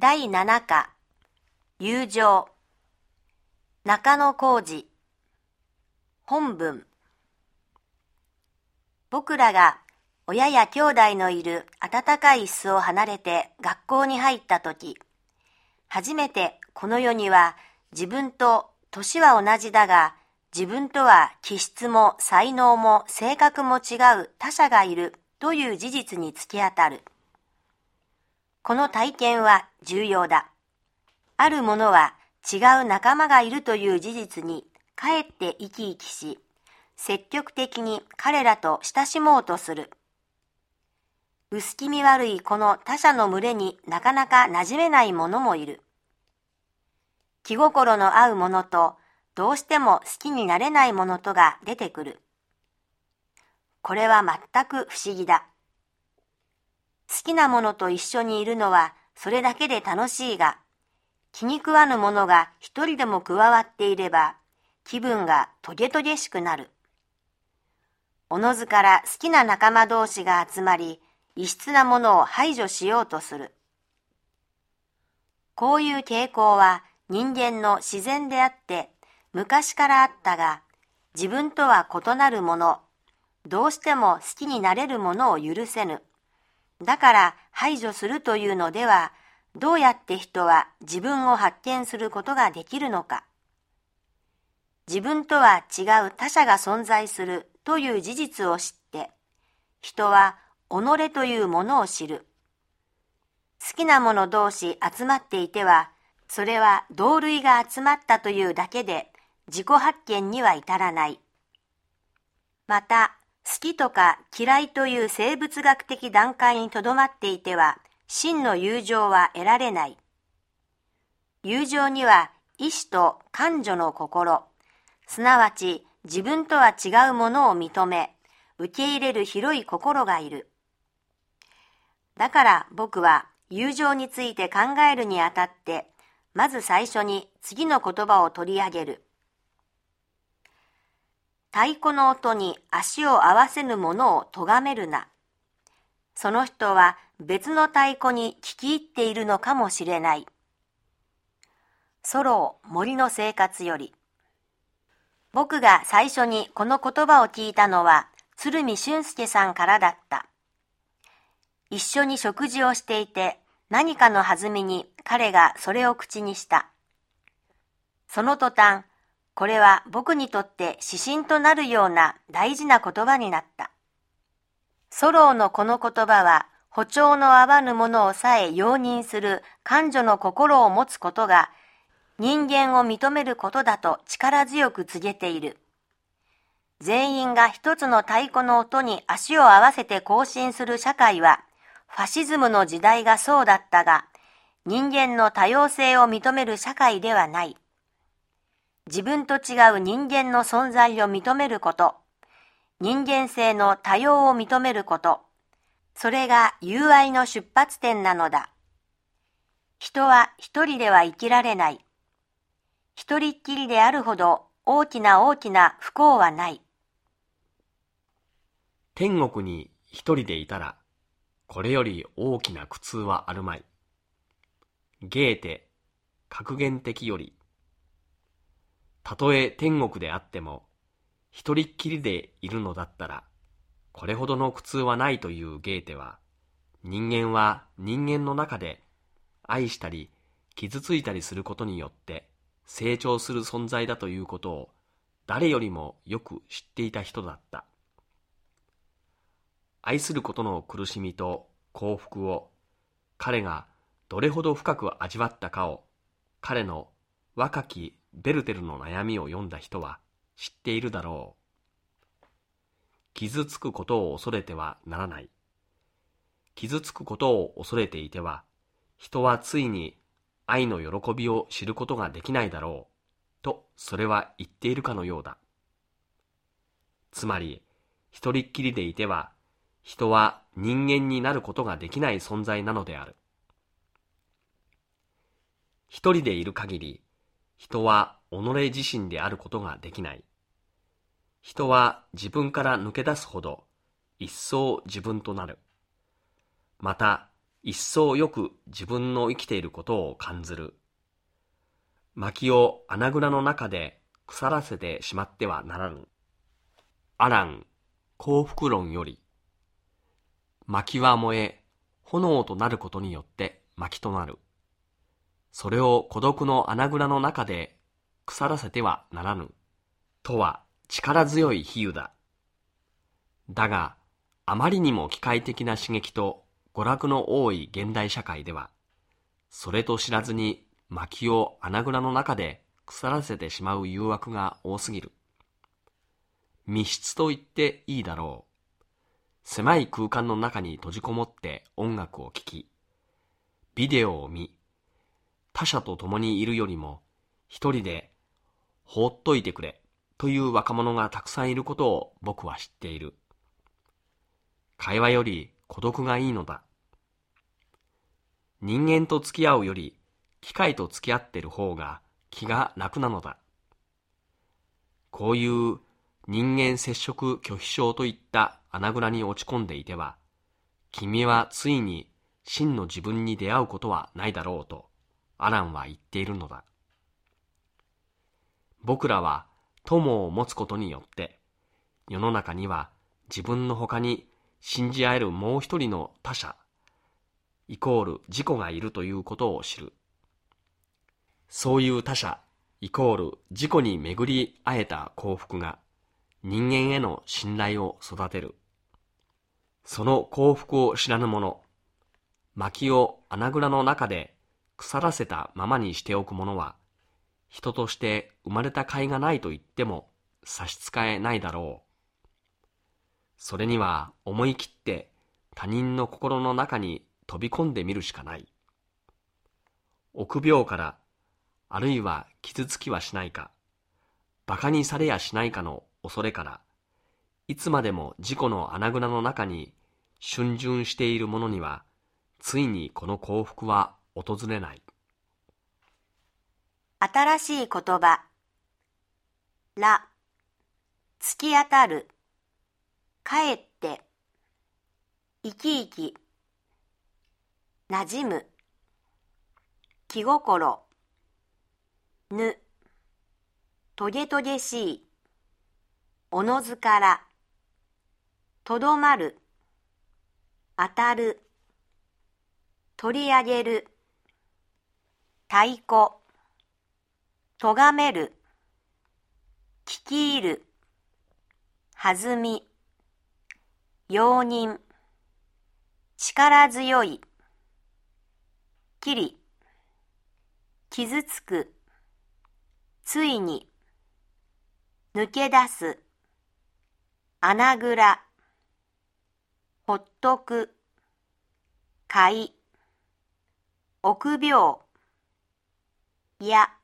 第7課。友情。中野浩二。本文。僕らが親や兄弟のいる暖かい椅子を離れて学校に入った時。初めてこの世には自分と年は同じだが自分とは気質も才能も性格も違う他者がいるという事実に突き当たる。この体験は重要だ。ある者は違う仲間がいるという事実にかえって生き生きし、積極的に彼らと親しもうとする。薄気味悪いこの他者の群れになかなか馴染めない者もいる。気心の合う者とどうしても好きになれないものとが出てくる。これは全く不思議だ。好きなものと一緒にいるのはそれだけで楽しいが、気に食わぬものが一人でも加わっていれば、気分がトゲトゲしくなる。おのずから好きな仲間同士が集まり、異質なものを排除しようとする。こういう傾向は人間の自然であって、昔からあったが、自分とは異なるもの、どうしても好きになれるものを許せぬ。だから排除するというのでは、どうやって人は自分を発見することができるのか。自分とは違う他者が存在するという事実を知って、人は己というものを知る。好きな者同士集まっていては、それは同類が集まったというだけで自己発見には至らない。また、好きとか嫌いという生物学的段階にとどまっていては、真の友情は得られない。友情には意志と感情の心、すなわち自分とは違うものを認め、受け入れる広い心がいる。だから僕は友情について考えるにあたって、まず最初に次の言葉を取り上げる。太鼓の音に足を合わせぬ者を咎めるな。その人は別の太鼓に聞き入っているのかもしれない。ソロー森の生活より。僕が最初にこの言葉を聞いたのは鶴見俊介さんからだった。一緒に食事をしていて何かの弾みに彼がそれを口にした。その途端、これは僕にとって指針となるような大事な言葉になった。ソローのこの言葉は、歩調の合わぬものをさえ容認する感情の心を持つことが、人間を認めることだと力強く告げている。全員が一つの太鼓の音に足を合わせて行進する社会は、ファシズムの時代がそうだったが、人間の多様性を認める社会ではない。自分と違う人間の存在を認めること、人間性の多様を認めること、それが友愛の出発点なのだ。人は一人では生きられない。一人っきりであるほど大きな大きな不幸はない。天国に一人でいたら、これより大きな苦痛はあるまい。ゲーテ、格言的より、たとえ天国であっても、一人っきりでいるのだったら、これほどの苦痛はないというゲーテは、人間は人間の中で愛したり傷ついたりすることによって成長する存在だということを誰よりもよく知っていた人だった。愛することの苦しみと幸福を彼がどれほど深く味わったかを彼の若きベルテルの悩みを読んだ人は知っているだろう。傷つくことを恐れてはならない。傷つくことを恐れていては、人はついに愛の喜びを知ることができないだろう。と、それは言っているかのようだ。つまり、一人っきりでいては、人は人間になることができない存在なのである。一人でいる限り、人は己自身であることができない。人は自分から抜け出すほど一層自分となる。また、一層よく自分の生きていることを感ずる。薪を穴蔵の中で腐らせてしまってはならぬ。アラン幸福論より、薪は燃え、炎となることによって薪となる。それを孤独の穴蔵の中で腐らせてはならぬ。とは力強い比喩だ。だが、あまりにも機械的な刺激と娯楽の多い現代社会では、それと知らずに薪を穴蔵の中で腐らせてしまう誘惑が多すぎる。密室と言っていいだろう。狭い空間の中に閉じこもって音楽を聴き、ビデオを見、他者と共にいるよりも一人で放っといてくれという若者がたくさんいることを僕は知っている。会話より孤独がいいのだ。人間と付き合うより機械と付き合ってる方が気が楽なのだ。こういう人間接触拒否症といった穴蔵に落ち込んでいては、君はついに真の自分に出会うことはないだろうと、アランは言っているのだ。僕らは友を持つことによって、世の中には自分の他に信じ合えるもう一人の他者、イコール自己がいるということを知る。そういう他者、イコール自己に巡り会えた幸福が、人間への信頼を育てる。その幸福を知らぬ者、薪を穴蔵の中で腐らせたままにしておく者は、人として生まれた甲斐がないと言っても差し支えないだろう。それには思い切って他人の心の中に飛び込んでみるしかない。臆病から、あるいは傷つきはしないか、馬鹿にされやしないかの恐れから、いつまでも事故の穴蔵の中に逡巡している者には、ついにこの幸福は訪れない。新しい言葉。ら、突き当たる、帰って、生き生き、なじむ、気心、ぬ、とげとげしい、おのずから、とどまる、当たる、取り上げる、太鼓、とがめる、聞き入る、弾み、容認、力強い、きり、傷つく、ついに、抜け出す、穴蔵、ほっとく、買い、臆病、や、